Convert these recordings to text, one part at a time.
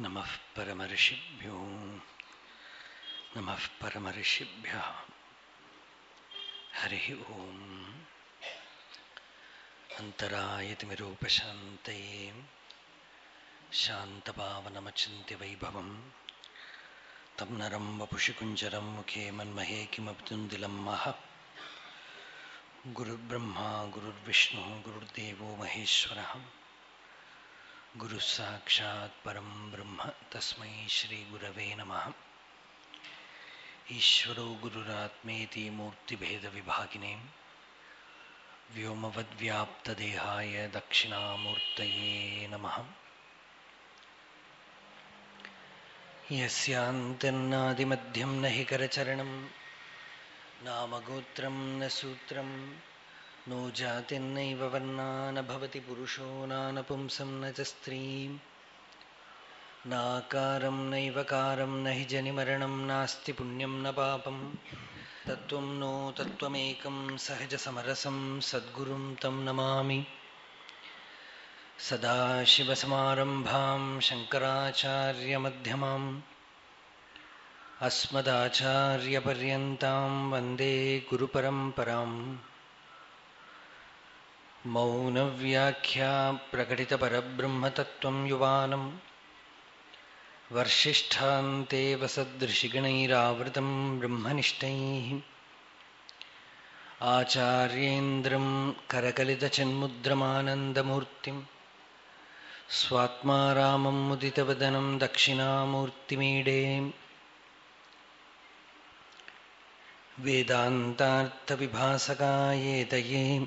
नमः परमर्षिभ्यो। नमः परमर्षिभ्यः। हरिः ॐ अन्तरायतिमिरूपशान्तये मुखे मन्महे किमब्दुन्दिलं मह। गुरुर्ब्रह्मा, गुरुर्विष्णुः, गुरुर्देवो महेश्वरः। गुरुः साक्षात् परं ब्रह्म तस्मै श्रीगुरवे नमः। ईश्वरो गुरुरात्मेति मूर्तिभेदविभागिने, व्योमवद्व्याप्तदेहाय दक्षिणामूर्तये नमः। यस्यान्तिर्नादिमध्यं न हि करचरणं, नामगोत्रं न सूत्रं नो जातिर्नैव वर्णा न भवति पुरुषो नानपुंसं न च स्त्रीं नाकारं नैव कारं न हि जनिमरणं नास्ति पुण्यं न पापं तत्त्वं नो तत्त्वमेकं सहजसमरसं सद्गुरुं तं नमामि। सदाशिवसमारम्भां शङ्कराचार्यमध्यमाम्। अस्मदाचार्यपर्यन्तां वंदे गुरुपरम्पराम्। മൗനവ്യാഖ്യാ പ്രകടിതപരബ്രഹ്മതത്വം യുവാനം വർഷിഷ്ഠാന്തേ വസദൃഷിഗണൈരാവൃതം ബ്രഹ്മനിഷ്ഠൈ ആചാര്യേന്ദ്രം കരകലിതചന്മുദ്രമാനന്ദമൂർത്തിം സ്വാത്മാരാമം മുദിതവദനം ദക്ഷിണാമൂർത്തിമീഡേ വേദാന്താർത്ഥവിഭാസകായേതയേ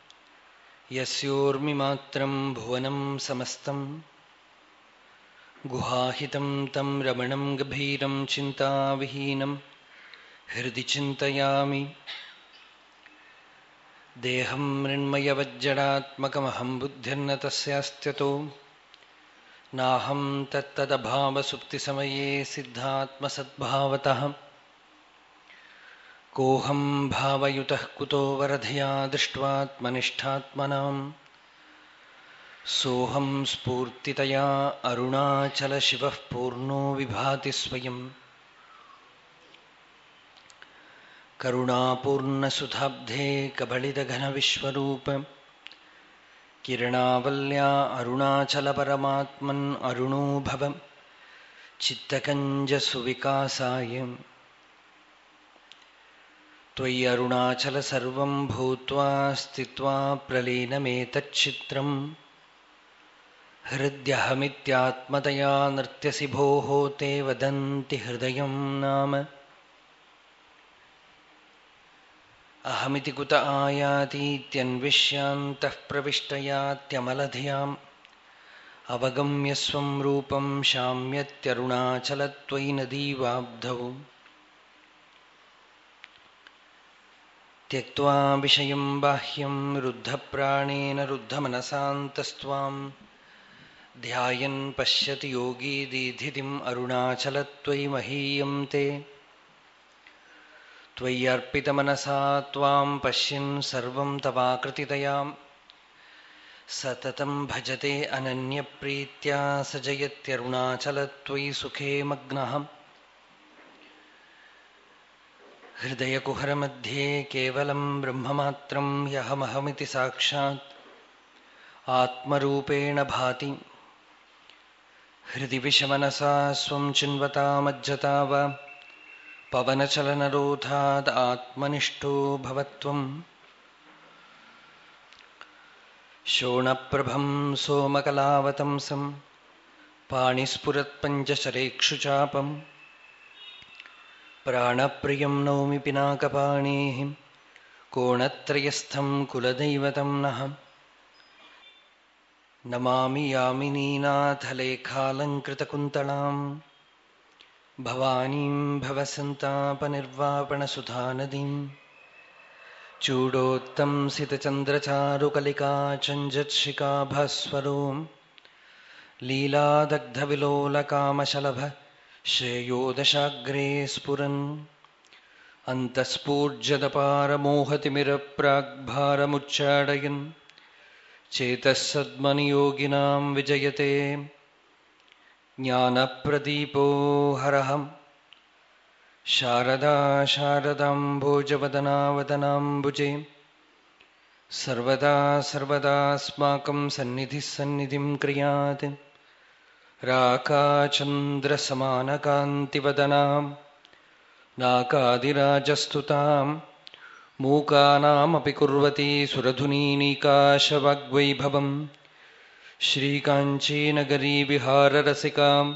यस्योर्मिमात्रं भुवनं समस्तं। गुहाहितं तं रमणं गभीरं चिन्ताविहीनं हृदि चिन्तयामि। देहं मृण्मयवज्जडात्मकमहं बुद्धिर्न तस्यास्त्यतो। नाहं तत्तदभावसुप्तिसमये सिद्धात्मसद्भावतः। कोऽहं भावयुतः कुतो वरधया दृष्ट्वात्मनिष्ठात्मनां सोऽहं स्फूर्तितया अरुणाचलशिवः पूर्णो विभाति स्वयं। करुणापूर्णसुधाब्धे कबलितघनविश्वरूप। किरणावल्या अरुणाचलपरमात्मन् अरुणो भव। चित्तकञ्जसुविकासाय। त्वयि अरुणाचल सर्वं भूत्वा स्थित्वा प्रलीनमेतच्चित्रम् हृद्यहमित्यात्मतया नृत्यसि भोः ते वदन्ति हृदयं नाम। अहमिति कुत आयातीत्यन्विष्यान्तः प्रविष्टयात्यमलधियाम्। अवगम्य स्वं रूपं त्यक्त्वा विषयं बाह्यं रुद्धप्राणेन रुद्धमनसान्तस्त्वां ध्यायन् पश्यति योगी दीधितिम् अरुणाचलत्वयि महीयं ते। त्वय्यर्पितमनसा त्वां पश्यन् सर्वं तवाकृतितयां सततं भजते अनन्यप्रीत्या स जयत्यरुणाचलत्वयि सुखे मग्नः हृदयकुहरमध्ये केवलं ब्रह्ममात्रं यहमहमिति साक्षात्। आत्मरूपेण भाति। हृदि विषमनसा स्वं चिन्वतामज्जता वा। पवनचलनरोधाद् आत्मनिष्ठो भवत्वम् शोणप्रभं सोमकलावतंसं। पाणिस्फुरत्पञ्चशरेक्षुचापम् प्राणप्रियं नौमि पिनाकपाणेः कोणत्रयस्थं कुलदैवतं नः। नमामि यामिनीनाथलेखालङ्कृतकुन्तलाम् भवानीं भवसन्तापनिर्वापणसुधानदीम् चूडोत्तंसितचन्द्रचारुकलिकाचञ्जत्शिखाभास्वरोम् लीलादग्धविलोलकामशलभ। श्रेयो दशाग्रे स्फुरन्। अन्तःस्फूर्जदपारमोहतिमिरप्राग्भारमुच्चाडयन् चेतः सद्मनियोगिनां विजयते। ज्ञानप्रदीपो हरहम्। शारदा शारदाम्भोजवदनावदनाम्बुजे। सर्वदा सर्वदास्माकं सन्निधिः सन्निधिं क्रियात्। राकाचन्द्रसमानकान्तिवदनां नाकादिराजस्तुतां मूकानामपि कुर्वती सुरधुनीनीकाशवाग्वैभवम् श्रीकाञ्चीनगरी विहाररसिकां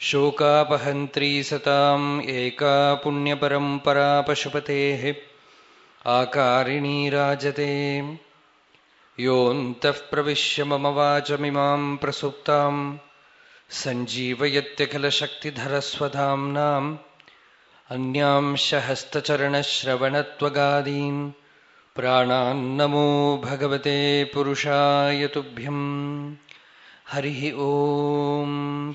शोकापहन्त्री सताम् एका पुण्यपरम्परा पशुपतेः आकारिणी राजते। योऽन्तः प्रविश्य मम वाचमिमां प्रसुप्तां सञ्जीवयत्यखिलशक्तिधरस्वधाम्नाम् अन्यांश हस्तचरणश्रवणत्वगादीन् प्राणान्नमो भगवते पुरुषाय तुभ्यम्। हरिः ॐ